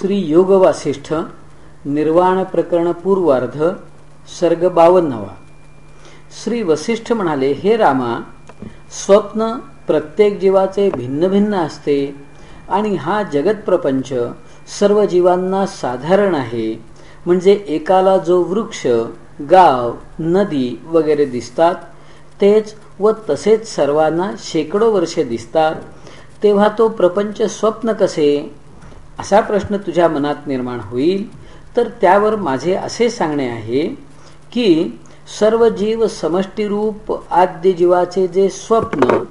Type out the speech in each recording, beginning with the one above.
श्री योग वासिष्ठ निर्वाण प्रकरण पूर्वार्ध सर्ग बावन्नवा. श्री वसिष्ठ म्हणाले हे रामा स्वप्न प्रत्येक जीवाचे भिन्न भिन्न असते आणि हा जगत प्रपंच सर्व जीवांना साधारण आहे. म्हणजे एकाला जो वृक्ष गाव नदी वगैरे दिसतात तेच व तसेच सर्वांना शेकडो वर्षे दिसतात तेव्हा तो प्रपंच स्वप्न कसे? असा प्रश्न तुझ्या मनात निर्माण होईल. तर त्यावर माझे असे सांगणे आहे की सर्व जीव समष्टीरूप आद्य जीवाचे जे स्वप्न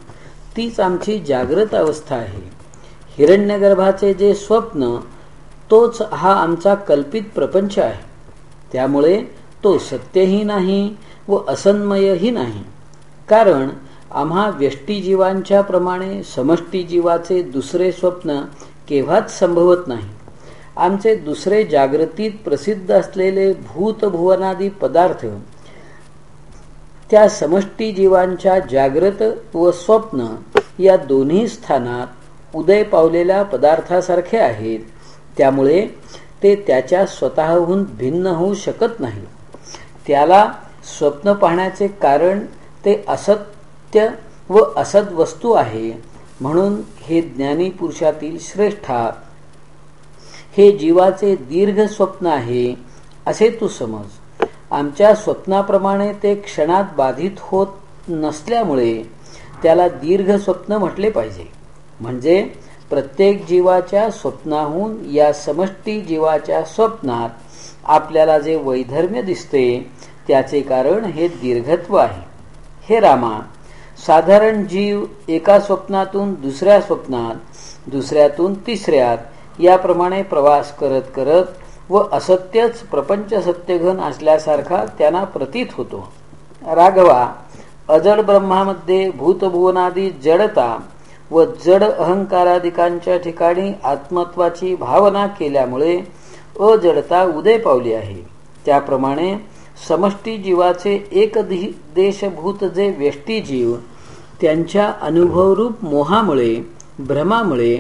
तीच आमची जागृत अवस्था आहे. हिरण्यगर्भाचे जे स्वप्न तोच हा आमचा कल्पित प्रपंच आहे. त्यामुळे तो सत्यही नाही व असन्मयही नाही. कारण आम्हा व्यष्टीजीवांच्या प्रमाणे समष्टीजीवाचे दुसरे स्वप्न केव्हाच संभवत नाही. आमचे दुसरे जागृतीत प्रसिद्ध असलेले भूतभुवनादी पदार्थ त्या समष्टी जीवांच्या जागृत व स्वप्न या दोन्ही स्थानात उदय पावलेल्या पदार्थासारखे आहेत. त्यामुळे ते त्याच्या स्वतःहून भिन्न होऊ शकत नाही. त्याला स्वप्न पाहण्याचे कारण ते असत्य व असद वस्तू आहे. म्हणून हे ज्ञानी पुरुषातील श्रेष्ठ हे जीवाचे दीर्घ स्वप्न आहे असे तू समज. आमच्या स्वप्नाप्रमाणे ते क्षणात बाधित होत नसल्यामुळे त्याला दीर्घ स्वप्न म्हटले पाहिजे. म्हणजे प्रत्येक जीवाच्या स्वप्नाहून या समष्टी जीवाच्या स्वप्नात आपल्याला जे वैधर्म्य दिसते त्याचे कारण हे दीर्घत्व आहे. हे रामा साधारण जीव एका स्वप्नातून दुसऱ्या स्वप्नात दुसऱ्यातून तिसऱ्यात याप्रमाणे प्रवास करत करत व असत्यच प्रपंच सत्यघन असल्यासारखा त्यांना प्रतीत होतो. राघवा अजड ब्रह्मामध्ये भूतभुवनादी जडता व जड अहंकारादिकांच्या ठिकाणी आत्मत्वाची भावना केल्यामुळे अजडता उदय पावली आहे. त्याप्रमाणे समष्टी जीवाचे एक देशभूत जे व्यष्टीजीव त्यांच्या अनुभवरूप मोहामुळे भ्रमामुळे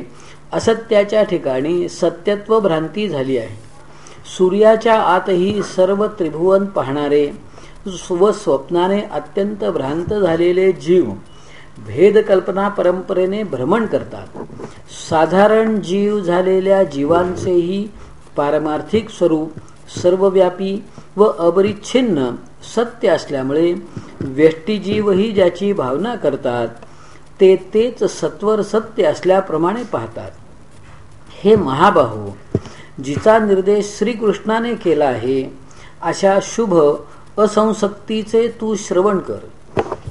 असत्याच्या ठिकाणी सत्यत्व भ्रांती झाली आहे. सूर्याच्या आतही सर्व त्रिभुवन पाहणारे व स्वप्नाने अत्यंत भ्रांत झालेले जीव भेदकल्पना परंपरेने भ्रमण करतात. साधारण जीव झालेल्या जीवांचेही पारमार्थिक स्वरूप सर्वव्यापी व अपरिच्छिन्न सत्य असल्यामुळे व्यष्टीजीवही ज्याची भावना करतात ते तेच सत्वर सत्य असल्याप्रमाणे पाहतात. हे महाबाहू जिचा निर्देश श्रीकृष्णाने केला आहे अशा शुभ असंसक्तीचे तू श्रवण कर.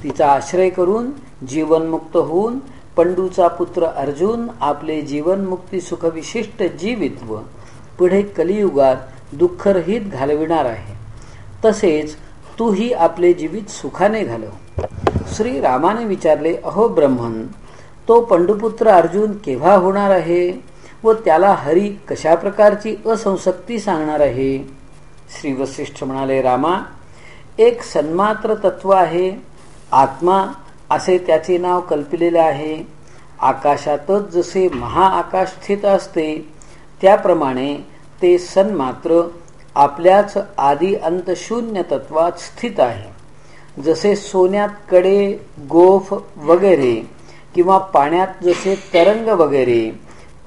तिचा आश्रय करून जीवनमुक्त होऊन पंडूचा पुत्र अर्जुन आपले जीवनमुक्ती सुखविशिष्ट जीवित्व पुढे कलियुगात दुःखरहित घालविणार आहे. तसेच तूही आपले जीवित सुखाने घालव. श्री रामाने विचारले अहो ब्रह्मन तो पंडुपुत्र अर्जुन केव्हा होणार आहे व त्याला हरी कशा प्रकारची असंसक्ती सांगणार आहे? श्री वसिष्ठ म्हणाले रामा एक सन्मात्र तत्व आहे. आत्मा असे त्याचे नाव कल्पिलेले आहे. आकाशातच जसे महाआकाश स्थित असते त्याप्रमाणे ते सन्मात्र आपल्याच आदी अंतशून्य तत्वात स्थित आहे. जसे सोन्यात कडे गोफ वगैरे किंवा पाण्यात जसे तरंग वगैरे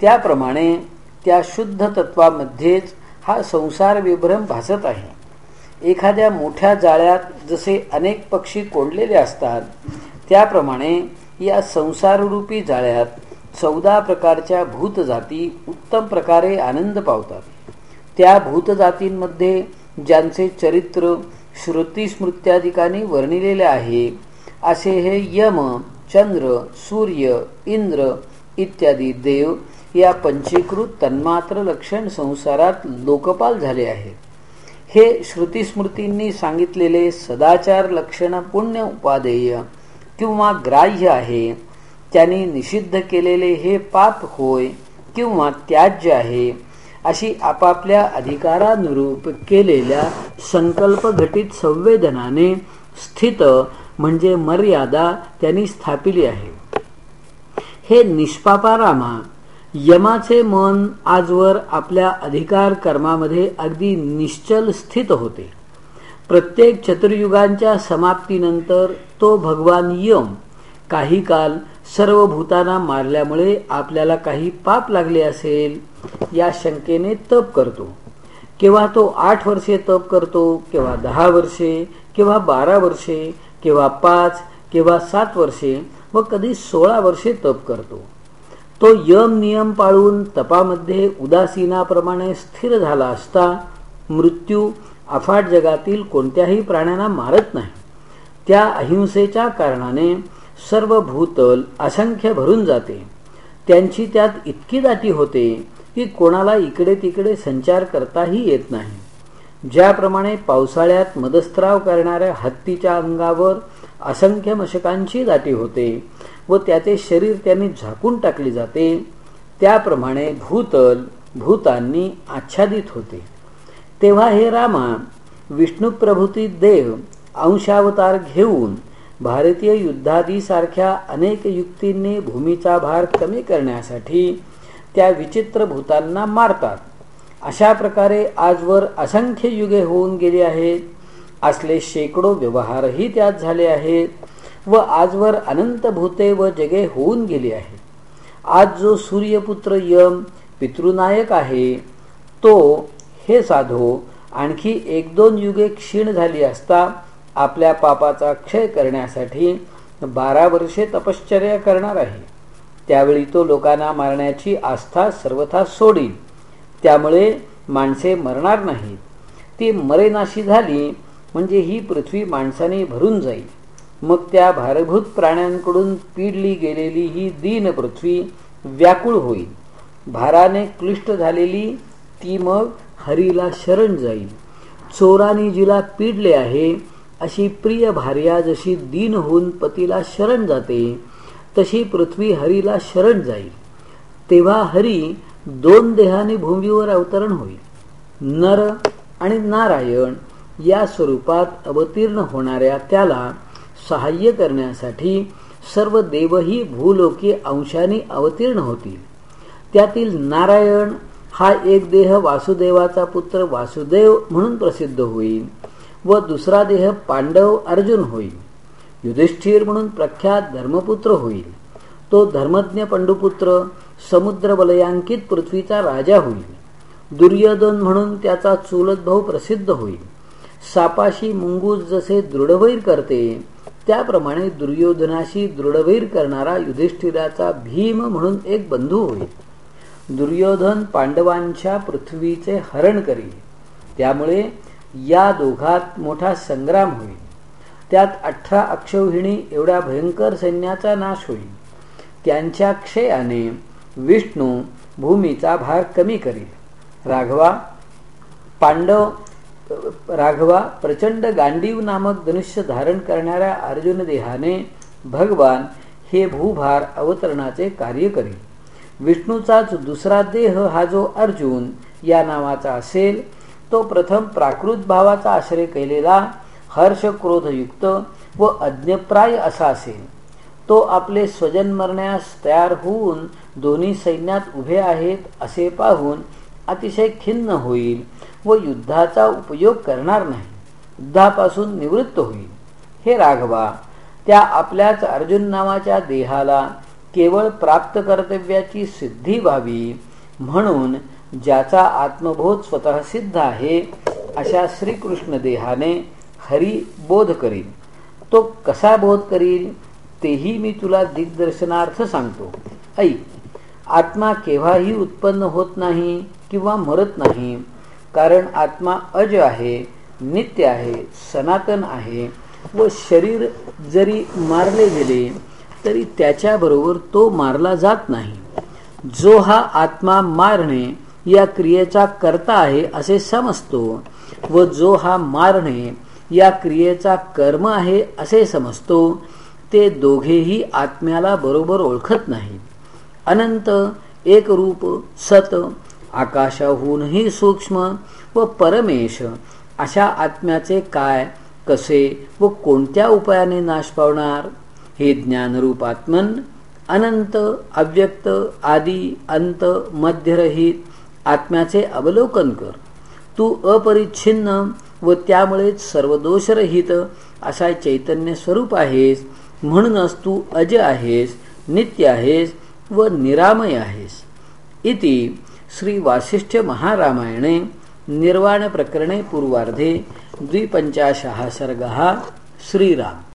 त्याप्रमाणे त्या शुद्ध तत्वामध्येच हा संसार विभ्रम भासत आहे. एखाद्या मोठ्या जाळ्यात जसे अनेक पक्षी कोंडलेले असतात त्याप्रमाणे या संसाररूपी जाळ्यात चौदा प्रकारच्या भूतजाती उत्तम प्रकारे आनंद पावतात. त्या भूतजातींमध्ये ज्यांचे चरित्र श्रुतीस्मृत्यादिकानी वर्णिलेले आहे असे हे यम चंद्र सूर्य इंद्र इत्यादी देव या पंचीकृत तन्मात्र लक्षण संसारात लोकपाल झाले आहे हे श्रुतीस्मृतींनी सांगितलेले सदाचार लक्षण पुण्य उपादेय किंवा ग्राह्य आहे त्यांनी निषिद्ध केलेले हे पाप होय किंवा त्याज्य आहे अशी आपापल्या अधिकारानुरूप केलेल्या संकल्प घटित संवेदनाने स्थित म्हणजे मर्यादा त्यांनी स्थापिली आहे. हे निष्पापारामा यमाचे मन आजवर आपल्या अधिकार कर्मामध्ये अगदी निश्चल स्थित होते. प्रत्येक चतुर्युगांच्या समाप्तीनंतर तो भगवान यम काही काल सर्व भूतांना मारल्यामुळे आपल्याला काही पाप लागले असेल या शंकेने तप करतो. केव्हा तो आठ वर्षे तप करतो केव्हा दहा वर्षे केव्हा बारा वर्षे केव्हा पाच केव्हा सात वर्षे व कधी सोळा वर्षे तप करतो. तो यम नियम पाळून तपामध्ये उदासीनाप्रमाणे स्थिर झाला असता मृत्यू अफाट जगातील कोणत्याही प्राण्यांना मारत नाही. त्या अहिंसेच्या कारणाने सर्व भूतल असंख्य भरून जाते. त्यांची त्यात इतकी दाटी होते की कोणाला इकडे तिकडे संचार करताही येत नाही. ज्याप्रमाणे पावसाळ्यात मदस्त्राव करणाऱ्या हत्तीच्या अंगावर असंख्य मशकांची दाटी होते व त्याचे शरीर त्यांनी झाकून टाकले जाते त्याप्रमाणे भूतल भूतांनी आच्छादित होते. तेव्हा हे रामा विष्णुप्रभूती देव अंशावतार घेऊन भारतीय युद्धादीसारख्या अनेक युक्तींनी भूमीचा भार कमी करण्यासाठी त्या विचित्र भूतांना मारतात. अशा प्रकारे आजवर असंख्य युगे होऊन गेली आहेत. असले शेकडो व्यवहारही त्यात झाले आहेत व आजवर अनंत भूते व जगे होऊन गेली आहेत. आज जो सूर्यपुत्र यम पितृनायक आहे तो हे साधो आणखी एक दोन युगे क्षीण झाली असता आपल्या पापाचा क्षय करण्यासाठी बारा वर्षे तपश्चर्या करणार आहे. त्यावेळी तो लोकांना मारण्याची आस्था सर्वथा सोडील. त्यामुळे माणसे मरणार नाहीत. ती मरेनाशी झाली म्हणजे ही पृथ्वी माणसाने भरून जाईल. मग त्या भारभूत प्राण्यांकडून पिडली गेलेली ही दीन पृथ्वी व्याकुळ होईल. भाराने क्लिष्ट झालेली ती मग हरीला शरण जाईल. चोराने जिला पिडले आहे अशी प्रिय भार्या जशी दीन होऊन पतीला शरण जाते तशी पृथ्वी हरीला शरण जाईल. तेव्हा हरी दोन देहाने भूमीवर अवतरण होईल. नर आणि नारायण या स्वरूपात अवतीर्ण होणाऱ्या त्याला सहाय्य करण्यासाठी सर्व देवही भूलोकी अंशाने अवतीर्ण होतील. त्यातील नारायण हा एक देह वासुदेवाचा पुत्र वासुदेव म्हणून प्रसिद्ध होईल. व दुसरा देह पांडव अर्जुन होईल. युधिष्ठिर म्हणून प्रख्यात धर्मपुत्र होईल. तो धर्मज्ञ पंडुपुत्र समुद्र वलयांकित पृथ्वीचा राजा होईल. दुर्योधन म्हणून त्याचा चुलत भाऊ प्रसिद्ध होईल. सापाशी मुंगूस जसे दृढवैर करते त्याप्रमाणे दुर्योधनाशी दृढवैर करणारा युधिष्ठिराचा भीम म्हणून एक बंधू होईल. दुर्योधन पांडवांच्या पृथ्वीचे हरण करील. त्यामुळे या दोघात मोठा संग्राम होईल. त्यात अठरा अक्षौहिणी एवढ्या भयंकर सैन्याचा नाश होईल. त्यांच्या क्षयाने विष्णू भूमीचा भार कमी करील. राघवा पांडव राघवा प्रचंड गांडीव नामक धनुष्य धारण करणाऱ्या अर्जुन देहाने भगवान हे भूभार अवतरणाचे कार्य करील. विष्णूचाच दुसरा देह हा जो अर्जुन या नावाचा असेल तो प्रथम प्राकृत भावाचा आश्रय केलेला हर्ष क्रोधयुक्त व अज्ञप्राय असा असेल. तो आपले स्वजन मरण्यास तयार होऊन दोन्ही सैन्यात उभे आहेत असे पाहून अतिशय खिन्न होईल व युद्धाचा उपयोग करणार नाही. युद्धापासून निवृत्त होईल. हे राघवा त्या आपल्याच अर्जुन नावाच्या देहाला केवळ प्राप्त कर्तव्याची सिद्धी व्हावी म्हणून ज्याचा आत्मबोध स्वतः सिद्ध आहे अशा श्रीकृष्ण देहाने हरी बोध करील तो कसा बोध करील तेही मी तुला दिग्दर्शनार्थ सांगतो. ऐक आत्मा केव्हाही उत्पन्न होत नाही किंवा मरत नाही कारण आत्मा अज आहे नित्य आहे सनातन आहे व शरीर जरी मारले गेले तरी त्याच्याबरोबर तो मारला जात नाही. जो हा आत्मा मारणे या क्रियेचा कर्ता आहे असे समजतो व जो हा मारणे या क्रियेचा कर्म आहे असे समजतो ते दोघेही आत्म्याला बरोबर ओळखत नाही. अनंत एक रूप सत आकाशाहूनही सूक्ष्म व परमेश अशा आत्म्याचे काय कसे व कोणत्या उपायाने नाश पावणार? हे ज्ञानरूप आत्मन अनंत अव्यक्त आदी अंत मध्यरहित आत्म्याचे अवलोकन कर. तू अपरिच्छिन्न व त्यामुळेच सर्व दोषरहित असा चैतन्य स्वरूप आहेस. म्हणूनच तू अज आहेस नित्य आहेस व निरामय आहेस. इति श्री वासिष्ठ महारामायणे निर्वाण प्रकरणे पूर्वार्धे द्विपंचाशः सर्गः श्रीराम.